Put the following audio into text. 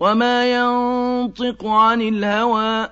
وَمَا يَنطِقُ عَنِ الْهَوَىٰ